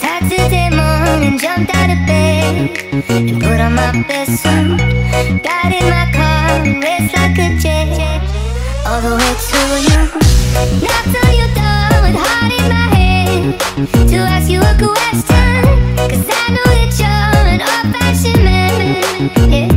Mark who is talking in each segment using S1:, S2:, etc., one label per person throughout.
S1: Saturday morning, jumped out of bed and put on my best suit. Got in my car and raced like a jet, all the way to you. Knocked on your door with heart in my hand to ask you a question, cause I know that you're an old-fashioned man. Yeah.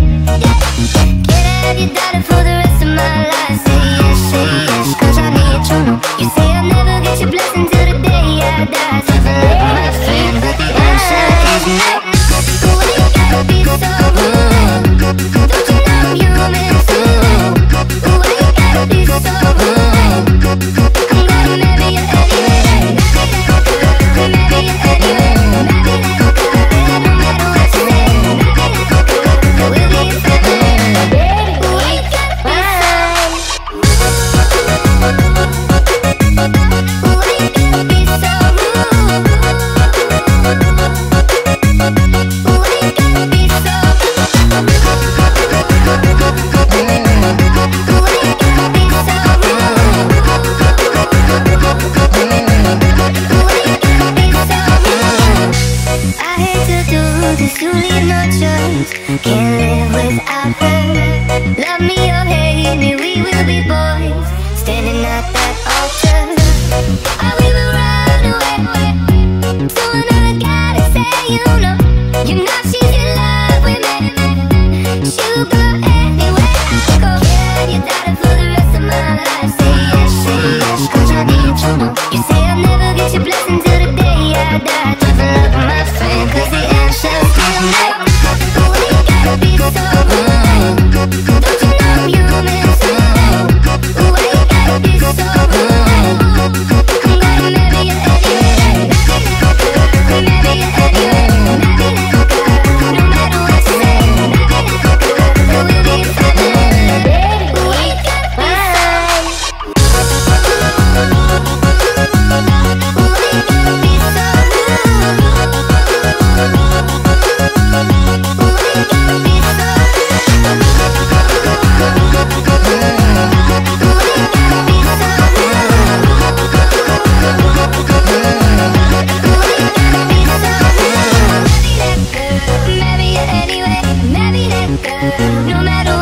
S1: Love me or hate me, we will be born.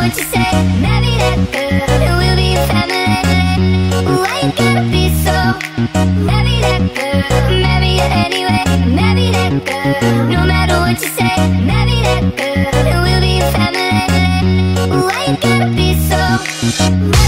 S1: Don't you say, that girl we'll be a family Why gotta be so? That girl anyway. That girl No matter what you say. That girl we'll be a family Why gotta be so?